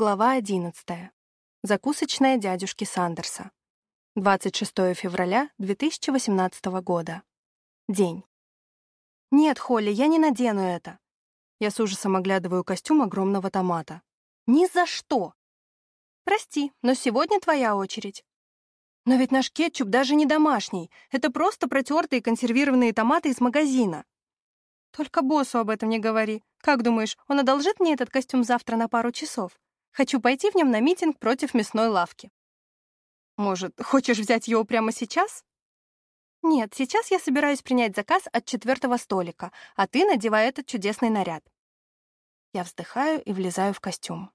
Глава 11. Закусочная дядюшки Сандерса. 26 февраля 2018 года. День. «Нет, Холли, я не надену это». Я с ужасом оглядываю костюм огромного томата. «Ни за что!» «Прости, но сегодня твоя очередь». «Но ведь наш кетчуп даже не домашний. Это просто протертые консервированные томаты из магазина». «Только боссу об этом не говори. Как думаешь, он одолжит мне этот костюм завтра на пару часов?» Хочу пойти в нем на митинг против мясной лавки. Может, хочешь взять его прямо сейчас? Нет, сейчас я собираюсь принять заказ от четвертого столика, а ты надевай этот чудесный наряд. Я вздыхаю и влезаю в костюм.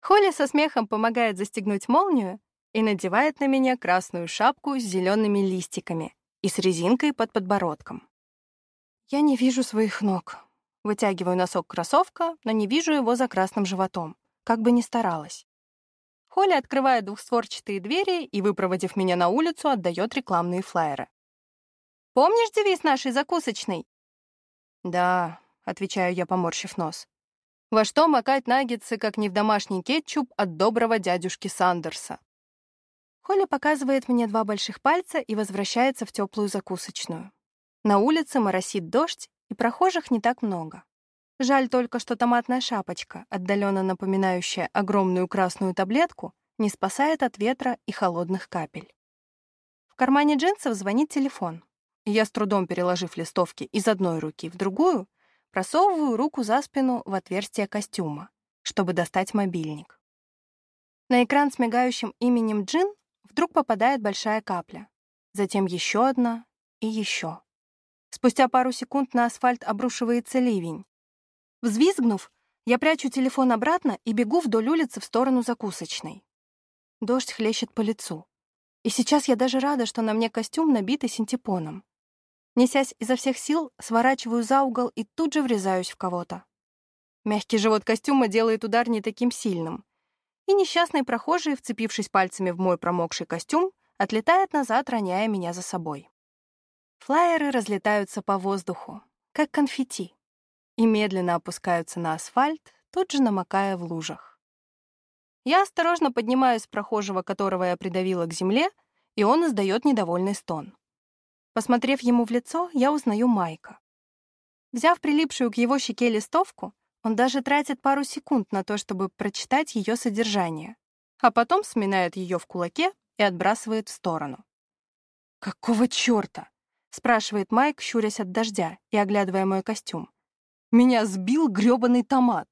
Холли со смехом помогает застегнуть молнию и надевает на меня красную шапку с зелеными листиками и с резинкой под подбородком. Я не вижу своих ног. Вытягиваю носок кроссовка, но не вижу его за красным животом как бы ни старалась. Холли открывает двухстворчатые двери и, выпроводив меня на улицу, отдает рекламные флаеры. «Помнишь девиз нашей закусочной?» «Да», — отвечаю я, поморщив нос. «Во что макать наггетсы, как не в домашний кетчуп от доброго дядюшки Сандерса?» Холли показывает мне два больших пальца и возвращается в теплую закусочную. На улице моросит дождь, и прохожих не так много. Жаль только, что томатная шапочка, отдаленно напоминающая огромную красную таблетку, не спасает от ветра и холодных капель. В кармане джинсов звонит телефон. Я, с трудом переложив листовки из одной руки в другую, просовываю руку за спину в отверстие костюма, чтобы достать мобильник. На экран с мигающим именем Джин вдруг попадает большая капля, затем еще одна и еще. Спустя пару секунд на асфальт обрушивается ливень, Взвизгнув, я прячу телефон обратно и бегу вдоль улицы в сторону закусочной. Дождь хлещет по лицу. И сейчас я даже рада, что на мне костюм, набитый синтепоном. Несясь изо всех сил, сворачиваю за угол и тут же врезаюсь в кого-то. Мягкий живот костюма делает удар не таким сильным. И несчастный прохожий, вцепившись пальцами в мой промокший костюм, отлетает назад, роняя меня за собой. Флайеры разлетаются по воздуху, как конфетти и медленно опускаются на асфальт, тут же намокая в лужах. Я осторожно поднимаюсь с прохожего, которого я придавила к земле, и он издает недовольный стон. Посмотрев ему в лицо, я узнаю Майка. Взяв прилипшую к его щеке листовку, он даже тратит пару секунд на то, чтобы прочитать ее содержание, а потом сминает ее в кулаке и отбрасывает в сторону. «Какого черта?» — спрашивает Майк, щурясь от дождя и оглядывая мой костюм. Меня сбил грёбаный томат.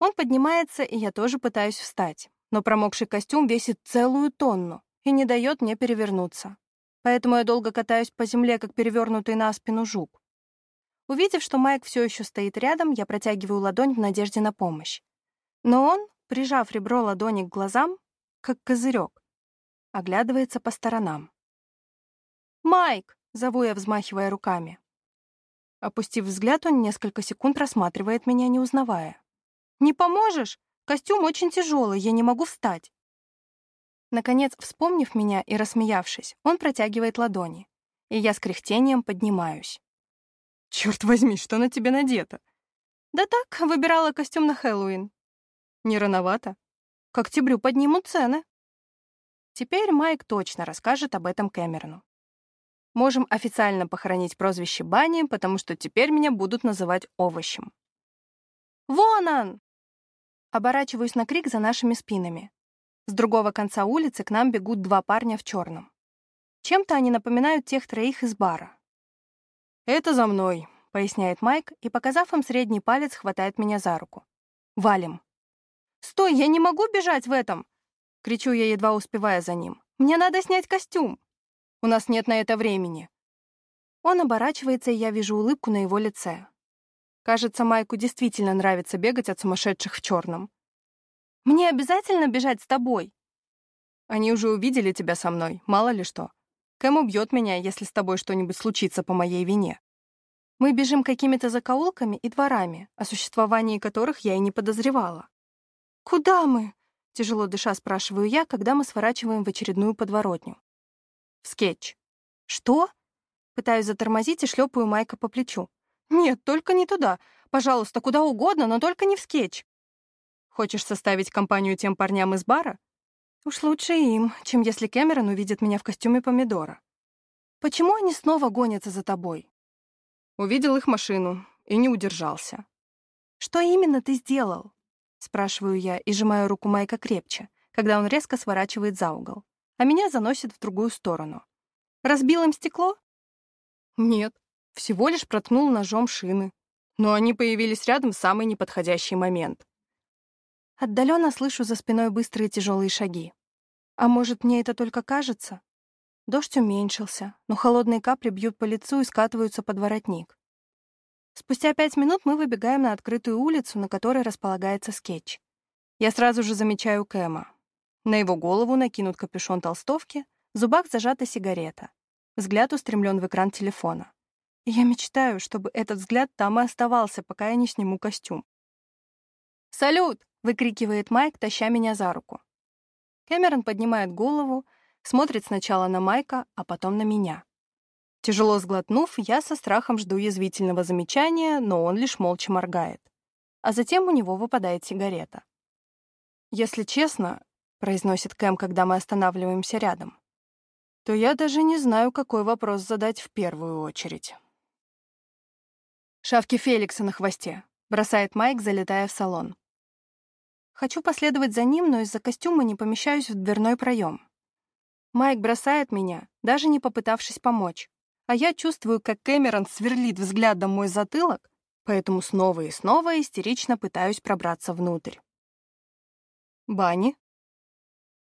Он поднимается, и я тоже пытаюсь встать, но промокший костюм весит целую тонну и не дает мне перевернуться. Поэтому я долго катаюсь по земле, как перевернутый на спину жук. Увидев, что Майк все еще стоит рядом, я протягиваю ладонь в надежде на помощь. Но он, прижав ребро ладони к глазам, как козырек, оглядывается по сторонам. «Майк!» — зову я, взмахивая руками. Опустив взгляд, он несколько секунд рассматривает меня, не узнавая. «Не поможешь? Костюм очень тяжелый, я не могу встать». Наконец, вспомнив меня и рассмеявшись, он протягивает ладони, и я с кряхтением поднимаюсь. «Черт возьми, что на тебе надето?» «Да так, выбирала костюм на Хэллоуин». «Не рановато? К октябрю поднимут цены». Теперь Майк точно расскажет об этом Кэмерону. Можем официально похоронить прозвище Бани, потому что теперь меня будут называть овощем. «Вон он!» Оборачиваюсь на крик за нашими спинами. С другого конца улицы к нам бегут два парня в черном. Чем-то они напоминают тех троих из бара. «Это за мной», — поясняет Майк и, показав им средний палец, хватает меня за руку. «Валим». «Стой, я не могу бежать в этом!» — кричу я, едва успевая за ним. «Мне надо снять костюм!» У нас нет на это времени». Он оборачивается, и я вижу улыбку на его лице. Кажется, Майку действительно нравится бегать от сумасшедших в черном. «Мне обязательно бежать с тобой?» «Они уже увидели тебя со мной, мало ли что. Кэм убьет меня, если с тобой что-нибудь случится по моей вине. Мы бежим какими-то закоулками и дворами, о существовании которых я и не подозревала. «Куда мы?» — тяжело дыша спрашиваю я, когда мы сворачиваем в очередную подворотню в скетч. «Что?» Пытаюсь затормозить и шлепаю Майка по плечу. «Нет, только не туда. Пожалуйста, куда угодно, но только не в скетч». Хочешь составить компанию тем парням из бара? Уж лучше им, чем если Кэмерон увидит меня в костюме помидора. Почему они снова гонятся за тобой? Увидел их машину и не удержался. Что именно ты сделал? Спрашиваю я и сжимаю руку Майка крепче, когда он резко сворачивает за угол, а меня заносит в другую сторону. Разбил им стекло? Нет, всего лишь проткнул ножом шины. Но они появились рядом в самый неподходящий момент. Отдаленно слышу за спиной быстрые тяжелые шаги. А может, мне это только кажется? Дождь уменьшился, но холодные капли бьют по лицу и скатываются под воротник. Спустя пять минут мы выбегаем на открытую улицу, на которой располагается скетч. Я сразу же замечаю Кэма. На его голову накинут капюшон толстовки, в зубах зажата сигарета. Взгляд устремлен в экран телефона. Я мечтаю, чтобы этот взгляд там и оставался, пока я не сниму костюм. «Салют!» — выкрикивает Майк, таща меня за руку. Кэмерон поднимает голову, смотрит сначала на Майка, а потом на меня. Тяжело сглотнув, я со страхом жду язвительного замечания, но он лишь молча моргает. А затем у него выпадает сигарета. «Если честно», — произносит Кэм, когда мы останавливаемся рядом, то я даже не знаю, какой вопрос задать в первую очередь. «Шавки Феликса на хвосте», — бросает Майк, залетая в салон. Хочу последовать за ним, но из-за костюма не помещаюсь в дверной проем. Майк бросает меня, даже не попытавшись помочь. А я чувствую, как Кэмерон сверлит взглядом мой затылок, поэтому снова и снова истерично пытаюсь пробраться внутрь. Бани.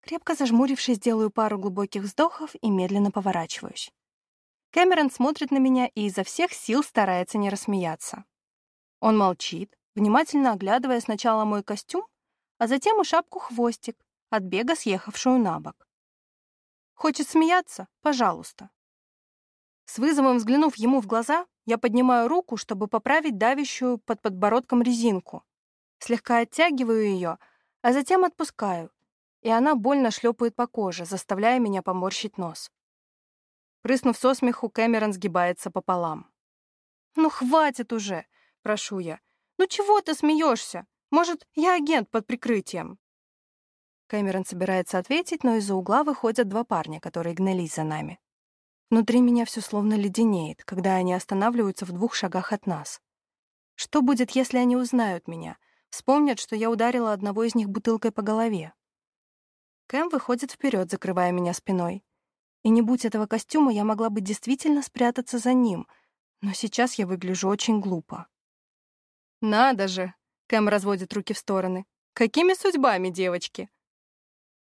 Крепко зажмурившись, делаю пару глубоких вздохов и медленно поворачиваюсь. Кэмерон смотрит на меня и изо всех сил старается не рассмеяться. Он молчит, внимательно оглядывая сначала мой костюм, а затем и шапку-хвостик, от бега съехавшую на бок. Хочет смеяться? Пожалуйста. С вызовом взглянув ему в глаза, я поднимаю руку, чтобы поправить давящую под подбородком резинку. Слегка оттягиваю ее, а затем отпускаю, и она больно шлепает по коже, заставляя меня поморщить нос. Прыснув со смеху, Кэмерон сгибается пополам. «Ну, хватит уже!» — прошу я. «Ну чего ты смеешься? Может, я агент под прикрытием?» Кэмерон собирается ответить, но из-за угла выходят два парня, которые гнались за нами. Внутри меня все словно леденеет, когда они останавливаются в двух шагах от нас. Что будет, если они узнают меня? Вспомнят, что я ударила одного из них бутылкой по голове. Кэм выходит вперед, закрывая меня спиной. И не будь этого костюма, я могла бы действительно спрятаться за ним, но сейчас я выгляжу очень глупо. «Надо же!» — Кэм разводит руки в стороны. «Какими судьбами, девочки?»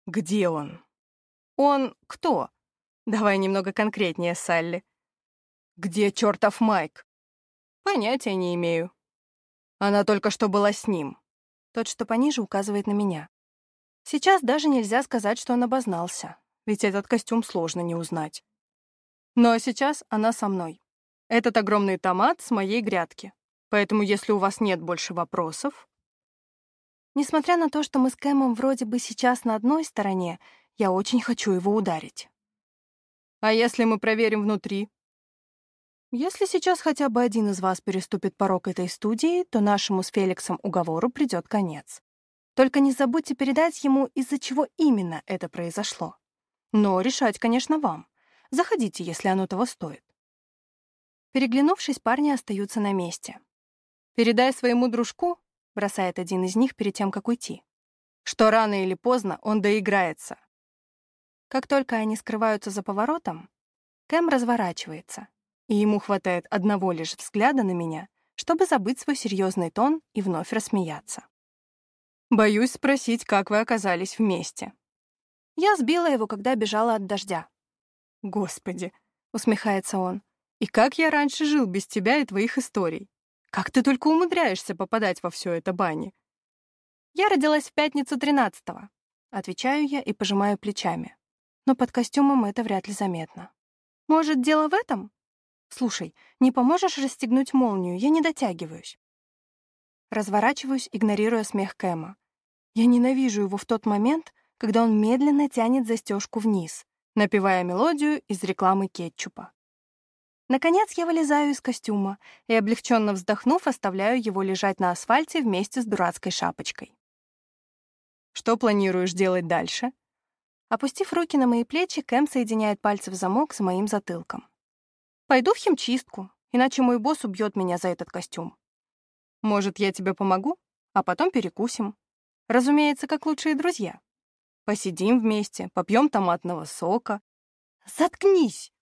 «Где он?» «Он кто?» «Давай немного конкретнее, Салли». «Где чертов Майк?» «Понятия не имею». «Она только что была с ним». Тот, что пониже, указывает на меня. Сейчас даже нельзя сказать, что он обознался ведь этот костюм сложно не узнать. Но сейчас она со мной. Этот огромный томат с моей грядки. Поэтому если у вас нет больше вопросов... Несмотря на то, что мы с Кэмом вроде бы сейчас на одной стороне, я очень хочу его ударить. А если мы проверим внутри? Если сейчас хотя бы один из вас переступит порог этой студии, то нашему с Феликсом уговору придет конец. Только не забудьте передать ему, из-за чего именно это произошло. Но решать, конечно, вам. Заходите, если оно того стоит. Переглянувшись, парни остаются на месте. «Передай своему дружку», — бросает один из них перед тем, как уйти, «что рано или поздно он доиграется». Как только они скрываются за поворотом, Кэм разворачивается, и ему хватает одного лишь взгляда на меня, чтобы забыть свой серьезный тон и вновь рассмеяться. «Боюсь спросить, как вы оказались вместе», я сбила его, когда бежала от дождя. «Господи!» — усмехается он. «И как я раньше жил без тебя и твоих историй? Как ты только умудряешься попадать во все это бани?» «Я родилась в пятницу тринадцатого», — отвечаю я и пожимаю плечами. Но под костюмом это вряд ли заметно. «Может, дело в этом? Слушай, не поможешь расстегнуть молнию? Я не дотягиваюсь». Разворачиваюсь, игнорируя смех Кэма. Я ненавижу его в тот момент, когда он медленно тянет застежку вниз, напевая мелодию из рекламы кетчупа. Наконец я вылезаю из костюма и, облегченно вздохнув, оставляю его лежать на асфальте вместе с дурацкой шапочкой. Что планируешь делать дальше?» Опустив руки на мои плечи, Кэм соединяет пальцы в замок с моим затылком. «Пойду в химчистку, иначе мой босс убьет меня за этот костюм. Может, я тебе помогу, а потом перекусим. Разумеется, как лучшие друзья. Посидим вместе, попьем томатного сока. Заткнись!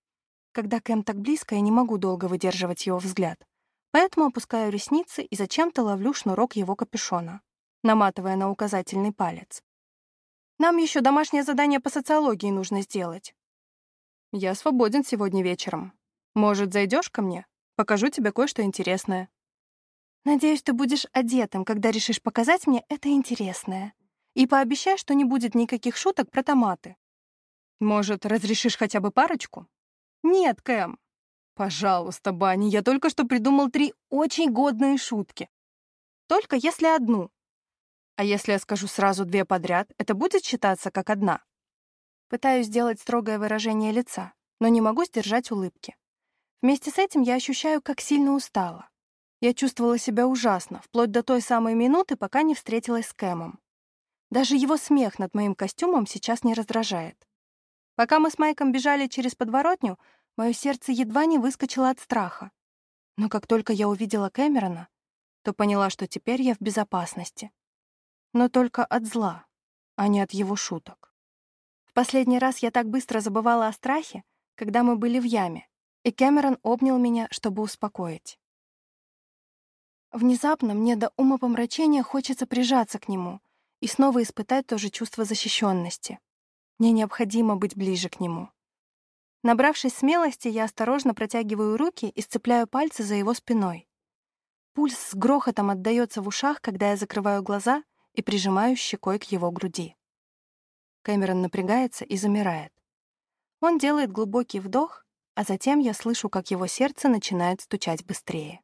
Когда Кэм так близко, я не могу долго выдерживать его взгляд. Поэтому опускаю ресницы и зачем-то ловлю шнурок его капюшона, наматывая на указательный палец. Нам еще домашнее задание по социологии нужно сделать. Я свободен сегодня вечером. Может, зайдешь ко мне? Покажу тебе кое-что интересное. Надеюсь, ты будешь одетым, когда решишь показать мне это интересное. И пообещай, что не будет никаких шуток про томаты. Может, разрешишь хотя бы парочку? Нет, Кэм. Пожалуйста, Банни, я только что придумал три очень годные шутки. Только если одну. А если я скажу сразу две подряд, это будет считаться как одна? Пытаюсь сделать строгое выражение лица, но не могу сдержать улыбки. Вместе с этим я ощущаю, как сильно устала. Я чувствовала себя ужасно, вплоть до той самой минуты, пока не встретилась с Кэмом. Даже его смех над моим костюмом сейчас не раздражает. Пока мы с Майком бежали через подворотню, мое сердце едва не выскочило от страха. Но как только я увидела Кэмерона, то поняла, что теперь я в безопасности. Но только от зла, а не от его шуток. В последний раз я так быстро забывала о страхе, когда мы были в яме, и Кэмерон обнял меня, чтобы успокоить. Внезапно мне до умопомрачения хочется прижаться к нему — и снова испытать то же чувство защищенности. Мне необходимо быть ближе к нему. Набравшись смелости, я осторожно протягиваю руки и сцепляю пальцы за его спиной. Пульс с грохотом отдаётся в ушах, когда я закрываю глаза и прижимаю щекой к его груди. Кэмерон напрягается и замирает. Он делает глубокий вдох, а затем я слышу, как его сердце начинает стучать быстрее.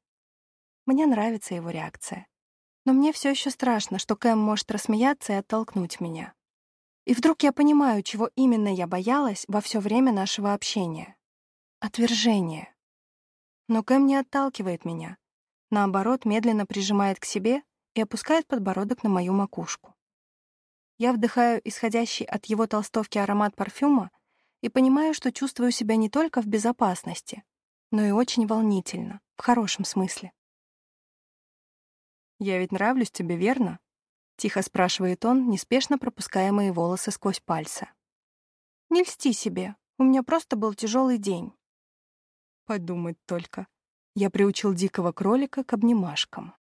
Мне нравится его реакция. Но мне все еще страшно, что Кэм может рассмеяться и оттолкнуть меня. И вдруг я понимаю, чего именно я боялась во все время нашего общения. Отвержение. Но Кэм не отталкивает меня. Наоборот, медленно прижимает к себе и опускает подбородок на мою макушку. Я вдыхаю исходящий от его толстовки аромат парфюма и понимаю, что чувствую себя не только в безопасности, но и очень волнительно, в хорошем смысле. «Я ведь нравлюсь тебе, верно?» — тихо спрашивает он, неспешно пропуская мои волосы сквозь пальцы. «Не льсти себе, у меня просто был тяжелый день». Подумать только. Я приучил дикого кролика к обнимашкам.